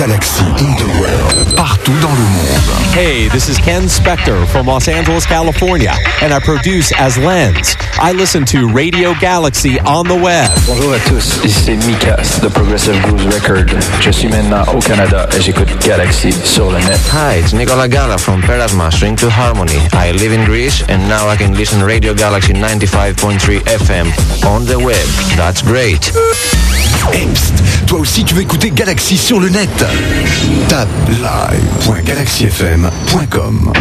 Galaxy in the world. Partout dans le monde. Hey, this is Ken Spector from Los Angeles, California, and I produce as Lens. I listen to Radio Galaxy on the web. Bonjour à tous, ici c'est Mika de Progressive Blues Record. Je suis maintenant au Canada et j'écoute Galaxy sur le net. Hi, it's Nicola Gala from Perasma String to Harmony. I live in Greece and now I can listen Radio Galaxy 95.3 FM on the web. That's great. Toi aussi tu veux écouter Galaxy sur le net. Tape live.galaxyfm.com